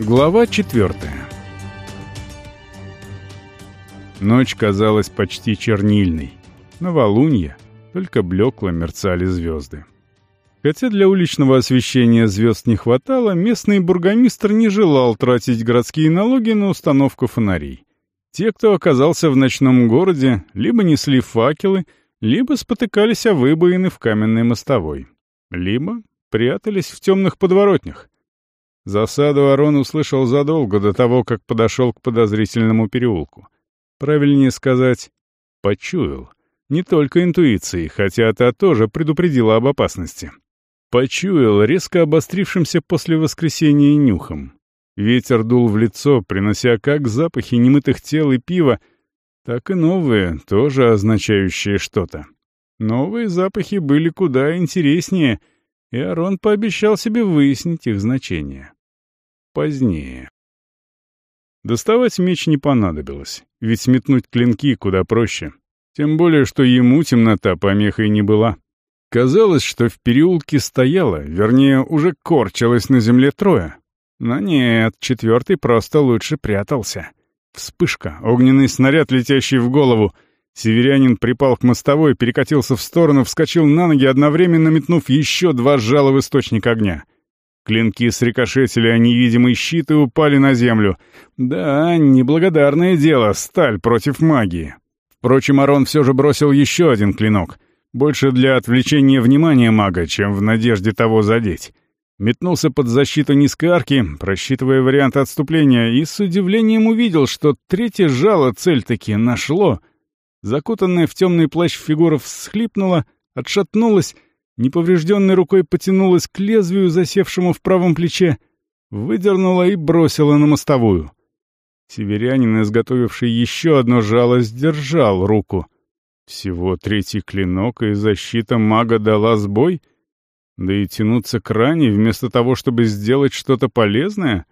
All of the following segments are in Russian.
Глава четвертая Ночь казалась почти чернильной. Новолунье, только блекло мерцали звезды. Хотя для уличного освещения звезд не хватало, местный бургомистр не желал тратить городские налоги на установку фонарей. Те, кто оказался в ночном городе, либо несли факелы, либо спотыкались о выбоины в каменной мостовой, либо прятались в темных подворотнях. Засаду Арон услышал задолго до того, как подошел к подозрительному переулку. Правильнее сказать, почуял. Не только интуицией, хотя та тоже предупредила об опасности. Почуял резко обострившимся после воскресенья нюхом. Ветер дул в лицо, принося как запахи немытых тел и пива, так и новые, тоже означающие что-то. Новые запахи были куда интереснее, и Арон пообещал себе выяснить их значение. Позднее. Доставать меч не понадобилось, ведь сметнуть клинки куда проще. Тем более, что ему темнота помехой не была. Казалось, что в переулке стояло, вернее, уже корчилось на земле трое. Но нет, четвертый просто лучше прятался. Вспышка, огненный снаряд, летящий в голову. Северянин припал к мостовой, перекатился в сторону, вскочил на ноги, одновременно метнув еще два жала в источник огня. Клинки срикошетили о невидимый щит и упали на землю. Да, неблагодарное дело, сталь против магии. Впрочем, Арон все же бросил еще один клинок — больше для отвлечения внимания мага, чем в надежде того задеть. Метнулся под защиту низкой арки, просчитывая вариант отступления, и с удивлением увидел, что третье жало цель-таки нашло. Закутанная в темный плащ фигура всхлипнула, отшатнулась, неповрежденной рукой потянулась к лезвию, засевшему в правом плече, выдернула и бросила на мостовую. Северянин, изготовивший еще одно жало, сдержал руку — всего третий клинок, и защита мага дала сбой? Да и тянуться к ране вместо того, чтобы сделать что-то полезное?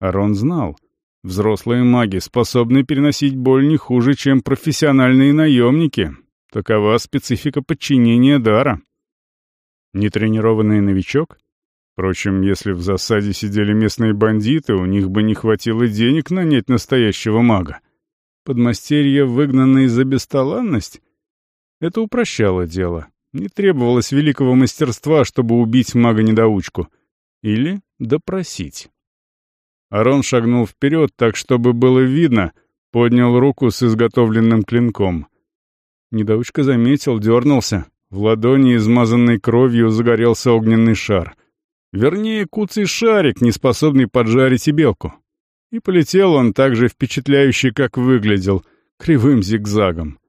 Арон знал. Взрослые маги способны переносить боль не хуже, чем профессиональные наемники. Такова специфика подчинения дара. Нетренированный новичок? Впрочем, если в засаде сидели местные бандиты, у них бы не хватило денег нанять настоящего мага. Подмастерье, выгнанные за бесталанность? Это упрощало дело. Не требовалось великого мастерства, чтобы убить мага-недоучку. Или допросить. Арон шагнул вперед так, чтобы было видно, поднял руку с изготовленным клинком. Недоучка заметил, дернулся. В ладони, измазанной кровью, загорелся огненный шар. Вернее, куцый шарик, не способный поджарить и белку. И полетел он так же впечатляюще, как выглядел, кривым зигзагом.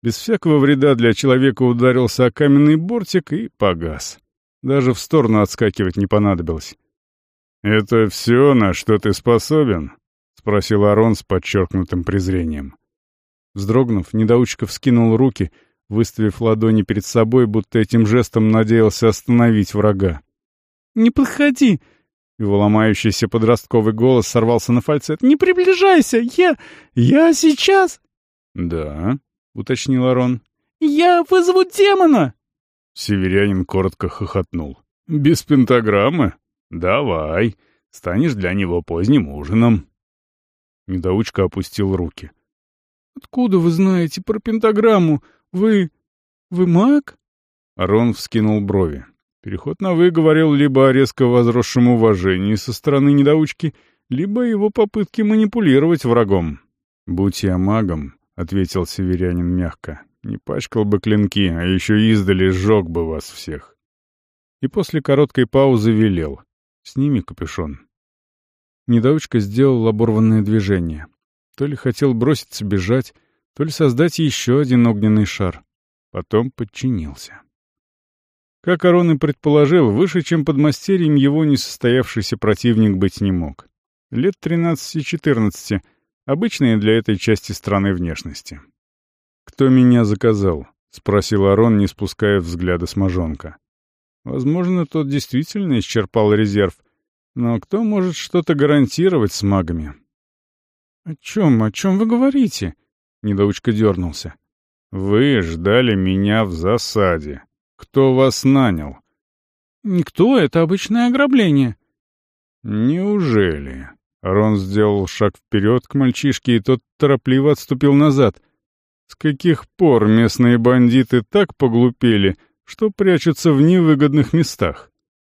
Без всякого вреда для человека ударился о каменный бортик и погас. Даже в сторону отскакивать не понадобилось. «Это все, на что ты способен?» — спросил Арон с подчеркнутым презрением. Вздрогнув, недоучка вскинул руки, выставив ладони перед собой, будто этим жестом надеялся остановить врага. «Не подходи!» Его ломающийся подростковый голос сорвался на фальцет. «Не приближайся! Я... я сейчас...» «Да», — уточнил Арон. «Я вызову демона!» Северянин коротко хохотнул. «Без пентаграммы? Давай. Станешь для него поздним ужином». Недоучка опустил руки. «Откуда вы знаете про пентаграмму? Вы... вы маг?» Арон вскинул брови. Переход на «вы» говорил либо о резко возросшем уважении со стороны недоучки, либо его попытке манипулировать врагом. «Будь я магом», — ответил северянин мягко, — «не пачкал бы клинки, а еще издали сжег бы вас всех». И после короткой паузы велел. «Сними капюшон». Недоучка сделал оборванное движение. То ли хотел броситься бежать, то ли создать еще один огненный шар. Потом подчинился. Как Арон и предположил, выше, чем подмастерьем, его несостоявшийся противник быть не мог. Лет 13-14, обычные для этой части страны внешности. «Кто меня заказал?» — спросил Арон, не спуская взгляда с мажонка. Возможно, тот действительно исчерпал резерв, но кто может что-то гарантировать с магами? «О чем, о чем вы говорите?» — недоучка дернулся. «Вы ждали меня в засаде», «Кто вас нанял?» «Никто, это обычное ограбление». «Неужели?» Рон сделал шаг вперед к мальчишке, и тот торопливо отступил назад. С каких пор местные бандиты так поглупели, что прячутся в невыгодных местах?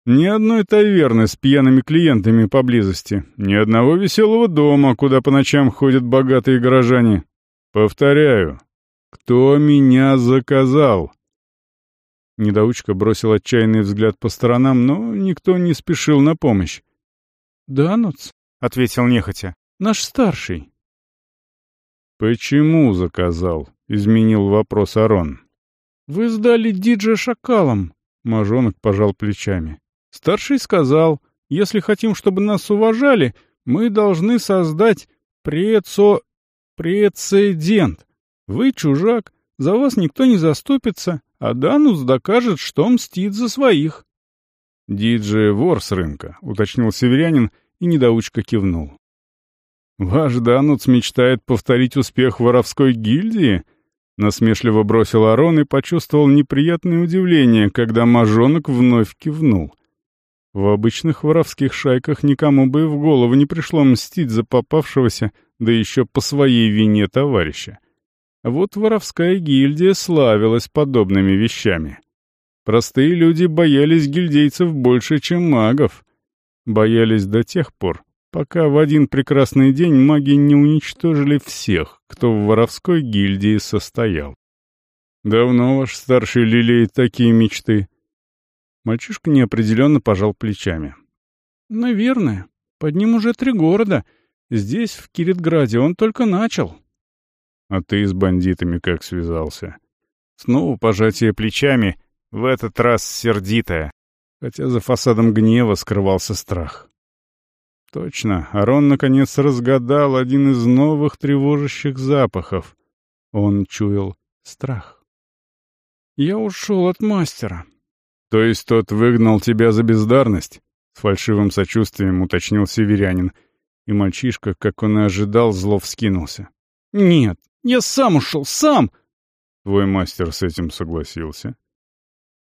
Ни одной таверны с пьяными клиентами поблизости, ни одного веселого дома, куда по ночам ходят богатые горожане. Повторяю, кто меня заказал? Недоучка бросил отчаянный взгляд по сторонам, но никто не спешил на помощь. «Дануц», — ответил нехотя, — «наш старший». «Почему заказал?» — изменил вопрос Арон. «Вы сдали Диджа шакалом», — Мажонок пожал плечами. «Старший сказал, если хотим, чтобы нас уважали, мы должны создать прецо... прецедент. Вы чужак, за вас никто не заступится, а Данус докажет, что мстит за своих». «Диджи вор с рынка», — уточнил северянин, и недоучка кивнул. «Ваш Дануц мечтает повторить успех воровской гильдии?» Насмешливо бросил Арон и почувствовал неприятное удивление, когда мажонок вновь кивнул. В обычных воровских шайках никому бы в голову не пришло мстить за попавшегося, да еще по своей вине товарища. Вот воровская гильдия славилась подобными вещами. Простые люди боялись гильдейцев больше, чем магов. Боялись до тех пор, пока в один прекрасный день маги не уничтожили всех, кто в воровской гильдии состоял. «Давно ваш старший лелеет такие мечты?» Мальчишка неопределенно пожал плечами. «Наверное. Под ним уже три города. Здесь, в Киритграде, он только начал». А ты с бандитами как связался? Снова пожатие плечами, в этот раз сердитое, хотя за фасадом гнева скрывался страх. Точно, Арон наконец разгадал один из новых тревожащих запахов. Он чуял страх. «Я ушел от мастера». «То есть тот выгнал тебя за бездарность?» С фальшивым сочувствием уточнил северянин, и мальчишка, как он и ожидал, зло вскинулся. «Нет, я сам ушел, сам!» Твой мастер с этим согласился.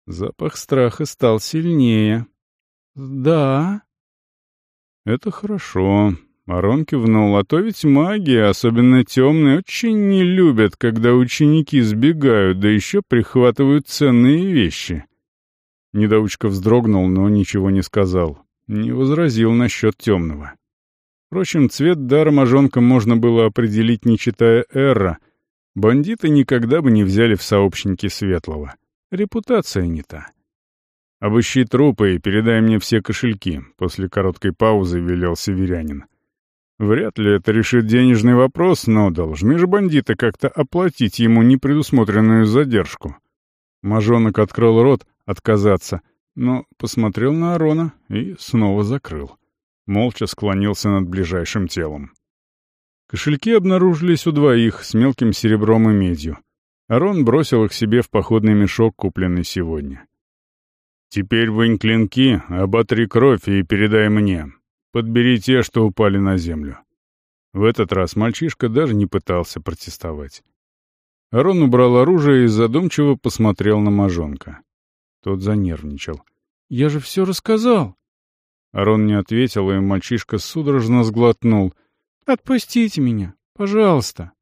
Запах страха стал сильнее. «Да». «Это хорошо». Арон кивнул, а то ведь маги, особенно темные, очень не любят, когда ученики сбегают, да еще прихватывают ценные вещи. Недоучка вздрогнул, но ничего не сказал. Не возразил насчет темного. Впрочем, цвет дара мажонка можно было определить, не читая Эра. Бандиты никогда бы не взяли в сообщники Светлого. Репутация не та. «Обыщи трупы и передай мне все кошельки», — после короткой паузы велел северянин. Вряд ли это решит денежный вопрос, но должны же бандиты как-то оплатить ему непредусмотренную задержку. Мажонок открыл рот отказаться, но посмотрел на Арона и снова закрыл молча склонился над ближайшим телом. Кошельки обнаружились у двоих с мелким серебром и медью. Арон бросил их себе в походный мешок, купленный сегодня. «Теперь вынь клинки, оботри кровь и передай мне. Подбери те, что упали на землю». В этот раз мальчишка даже не пытался протестовать. Арон убрал оружие и задумчиво посмотрел на мажонка. Тот занервничал. «Я же все рассказал!» Арон не ответил, и мальчишка судорожно сглотнул. «Отпустите меня, пожалуйста».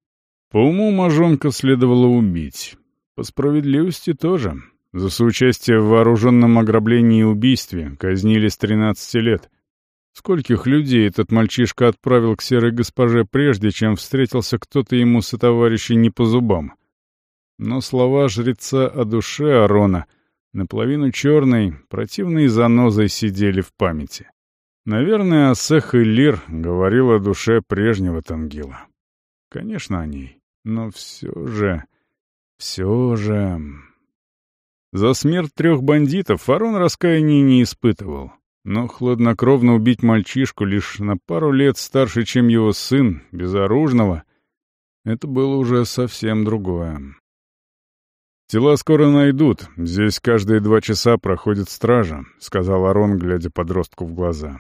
По уму мажонка следовало убить. По справедливости тоже. За соучастие в вооруженном ограблении и убийстве казнили с 13 лет. Скольких людей этот мальчишка отправил к серой госпоже прежде, чем встретился кто-то ему со товарищей не по зубам. Но слова жреца о душе Арона — наполовину черной, противной занозой сидели в памяти. Наверное, Асех Лир говорил о душе прежнего Тангила. Конечно, о ней. Но все же... Все же... За смерть трех бандитов Фарон раскаяния не испытывал. Но хладнокровно убить мальчишку лишь на пару лет старше, чем его сын, безоружного, это было уже совсем другое. «Тела скоро найдут. Здесь каждые два часа проходит стража», — сказал Арон, глядя подростку в глаза.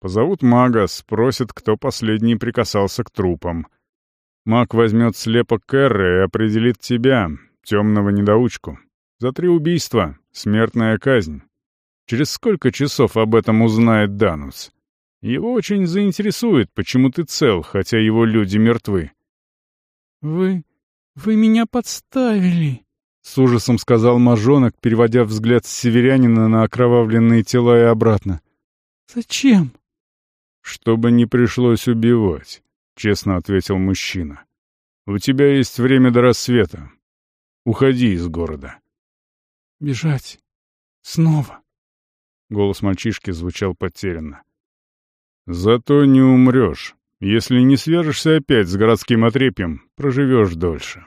«Позовут мага, спросят, кто последний прикасался к трупам. Маг возьмет слепок Кэрры и определит тебя, темного недоучку. За три убийства — смертная казнь. Через сколько часов об этом узнает Данус? Его очень заинтересует, почему ты цел, хотя его люди мертвы». «Вы... вы меня подставили», — с ужасом сказал мажонок, переводя взгляд с северянина на окровавленные тела и обратно. «Зачем?» «Чтобы не пришлось убивать», — честно ответил мужчина. «У тебя есть время до рассвета. Уходи из города». «Бежать? Снова?» Голос мальчишки звучал потерянно. «Зато не умрешь. Если не свяжешься опять с городским отрепьем, проживешь дольше».